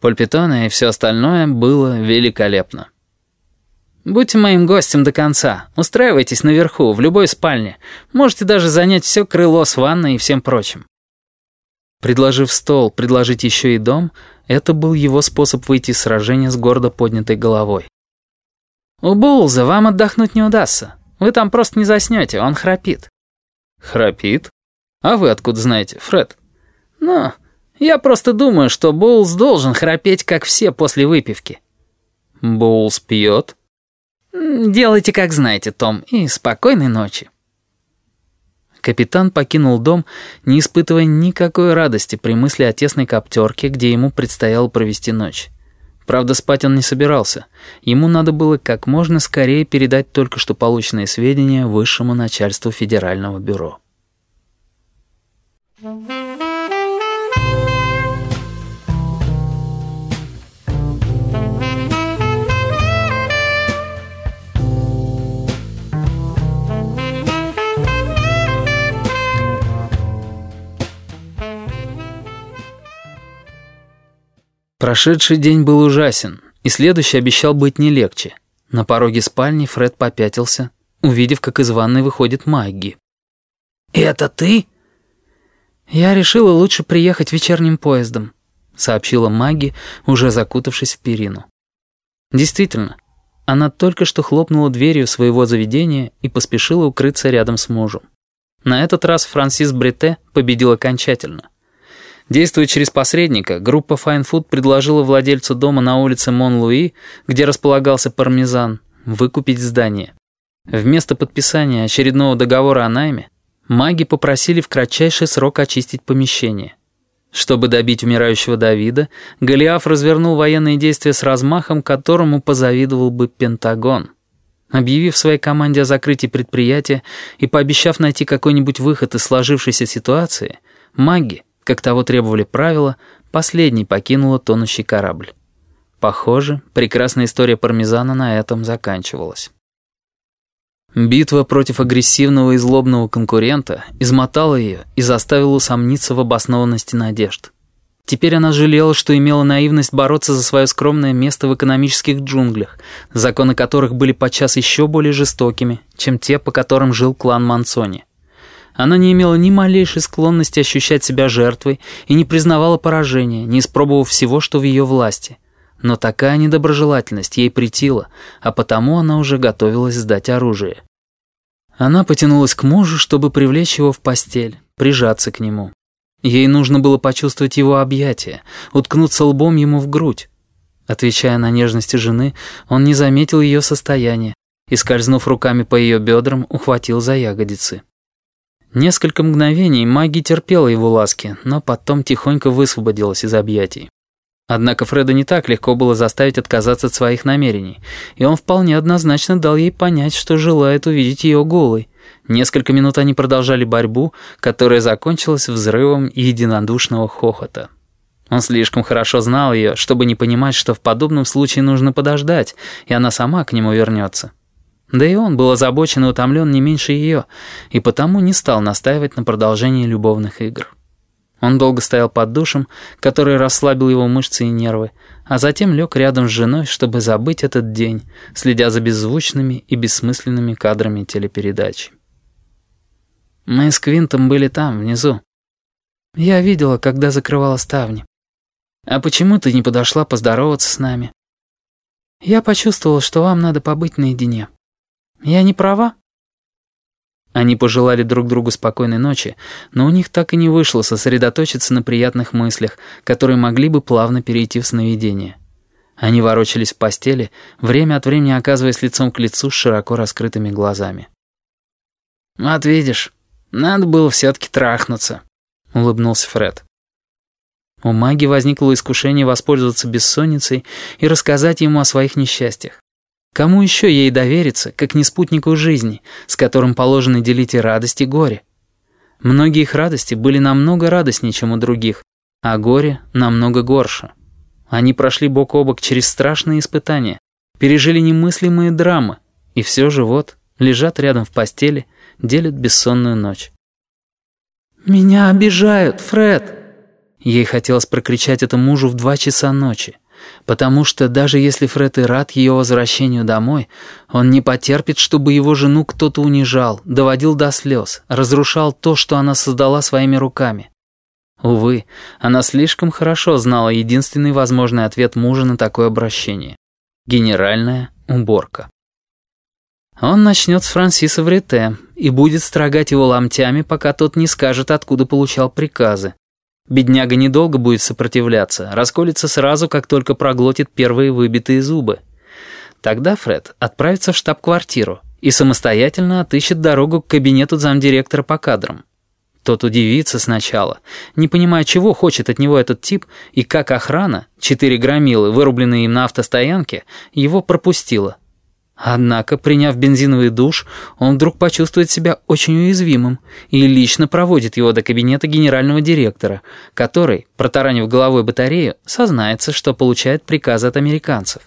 Пульпитона и все остальное было великолепно. Будьте моим гостем до конца. Устраивайтесь наверху, в любой спальне. Можете даже занять все крыло с ванной и всем прочим. Предложив стол, предложить еще и дом, это был его способ выйти из сражения с гордо поднятой головой. «У Боулза вам отдохнуть не удастся. Вы там просто не заснете, он храпит». «Храпит? А вы откуда знаете, Фред?» «Ну, я просто думаю, что Боулз должен храпеть, как все после выпивки». «Боулз пьет?» «Делайте, как знаете, Том, и спокойной ночи». Капитан покинул дом, не испытывая никакой радости при мысли о тесной коптерке, где ему предстояло провести ночь. Правда, спать он не собирался. Ему надо было как можно скорее передать только что полученные сведения высшему начальству Федерального бюро. Thank Прошедший день был ужасен, и следующий обещал быть не легче. На пороге спальни Фред попятился, увидев, как из ванной выходит Магги. «Это ты?» «Я решила лучше приехать вечерним поездом», — сообщила Магги, уже закутавшись в перину. Действительно, она только что хлопнула дверью своего заведения и поспешила укрыться рядом с мужем. На этот раз Франсис Брете победил окончательно — Действуя через посредника, группа Fine Food предложила владельцу дома на улице Мон-Луи, где располагался пармезан, выкупить здание. Вместо подписания очередного договора о найме, маги попросили в кратчайший срок очистить помещение. Чтобы добить умирающего Давида, Голиаф развернул военные действия с размахом, которому позавидовал бы Пентагон. Объявив своей команде о закрытии предприятия и пообещав найти какой-нибудь выход из сложившейся ситуации, маги, как того требовали правила, последний покинула тонущий корабль. Похоже, прекрасная история пармезана на этом заканчивалась. Битва против агрессивного и злобного конкурента измотала ее и заставила усомниться в обоснованности надежд. Теперь она жалела, что имела наивность бороться за свое скромное место в экономических джунглях, законы которых были подчас еще более жестокими, чем те, по которым жил клан Мансони. Она не имела ни малейшей склонности ощущать себя жертвой и не признавала поражения, не испробовав всего, что в ее власти. Но такая недоброжелательность ей претила, а потому она уже готовилась сдать оружие. Она потянулась к мужу, чтобы привлечь его в постель, прижаться к нему. Ей нужно было почувствовать его объятия, уткнуться лбом ему в грудь. Отвечая на нежности жены, он не заметил ее состояния и, скользнув руками по ее бедрам, ухватил за ягодицы. Несколько мгновений маги терпела его ласки, но потом тихонько высвободилась из объятий. Однако Фреда не так легко было заставить отказаться от своих намерений, и он вполне однозначно дал ей понять, что желает увидеть ее голой. Несколько минут они продолжали борьбу, которая закончилась взрывом единодушного хохота. Он слишком хорошо знал ее, чтобы не понимать, что в подобном случае нужно подождать, и она сама к нему вернется. Да и он был озабочен и утомлен не меньше ее, и потому не стал настаивать на продолжении любовных игр. Он долго стоял под душем, который расслабил его мышцы и нервы, а затем лег рядом с женой, чтобы забыть этот день, следя за беззвучными и бессмысленными кадрами телепередачи. Мы с Квинтом были там, внизу. Я видела, когда закрывала ставни. А почему ты не подошла поздороваться с нами? Я почувствовала, что вам надо побыть наедине. Я не права?» Они пожелали друг другу спокойной ночи, но у них так и не вышло сосредоточиться на приятных мыслях, которые могли бы плавно перейти в сновидение. Они ворочались в постели, время от времени оказываясь лицом к лицу с широко раскрытыми глазами. «Вот видишь, надо было все-таки трахнуться», — улыбнулся Фред. У маги возникло искушение воспользоваться бессонницей и рассказать ему о своих несчастьях. Кому еще ей довериться, как не спутнику жизни, с которым положено делить и радость, и горе? Многие их радости были намного радостнее, чем у других, а горе намного горше. Они прошли бок о бок через страшные испытания, пережили немыслимые драмы, и все же вот, лежат рядом в постели, делят бессонную ночь. «Меня обижают, Фред!» Ей хотелось прокричать это мужу в два часа ночи, потому что даже если Фред и рад ее возвращению домой, он не потерпит, чтобы его жену кто-то унижал, доводил до слез, разрушал то, что она создала своими руками. Увы, она слишком хорошо знала единственный возможный ответ мужа на такое обращение. Генеральная уборка. Он начнет с Франсиса в рете и будет строгать его ломтями, пока тот не скажет, откуда получал приказы. Бедняга недолго будет сопротивляться, расколется сразу, как только проглотит первые выбитые зубы. Тогда Фред отправится в штаб-квартиру и самостоятельно отыщет дорогу к кабинету замдиректора по кадрам. Тот удивится сначала, не понимая, чего хочет от него этот тип, и как охрана, четыре громилы, вырубленные им на автостоянке, его пропустила. Однако, приняв бензиновый душ, он вдруг почувствует себя очень уязвимым и лично проводит его до кабинета генерального директора, который, протаранив головой батарею, сознается, что получает приказы от американцев.